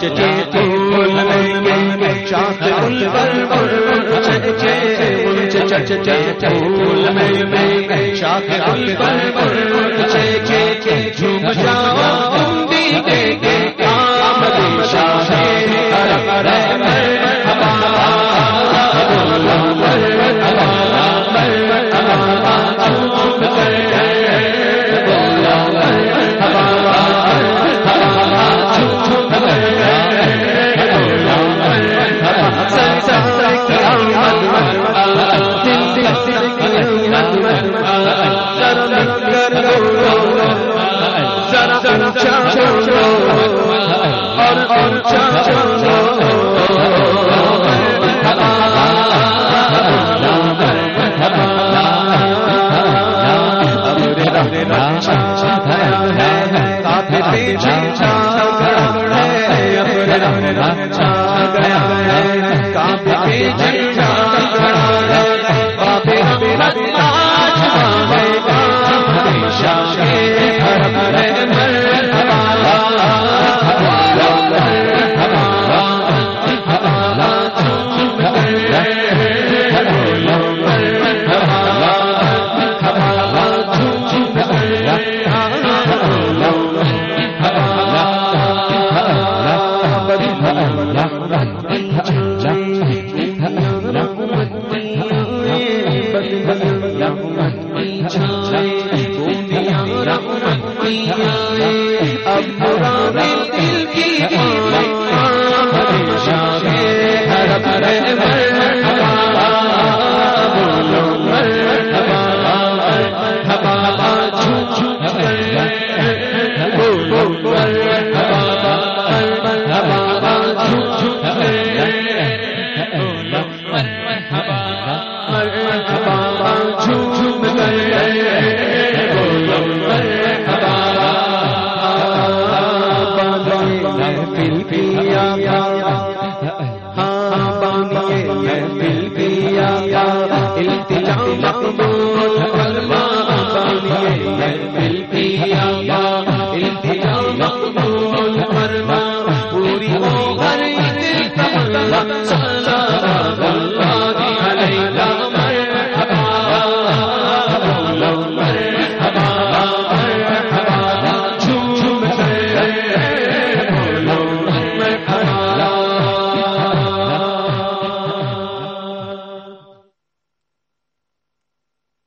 چچے پھول میں چاک بلبل چچے چچے پھول میں چاک بلبل چچے جھنڈا رحمت کی چھائے دنیا رحمت کی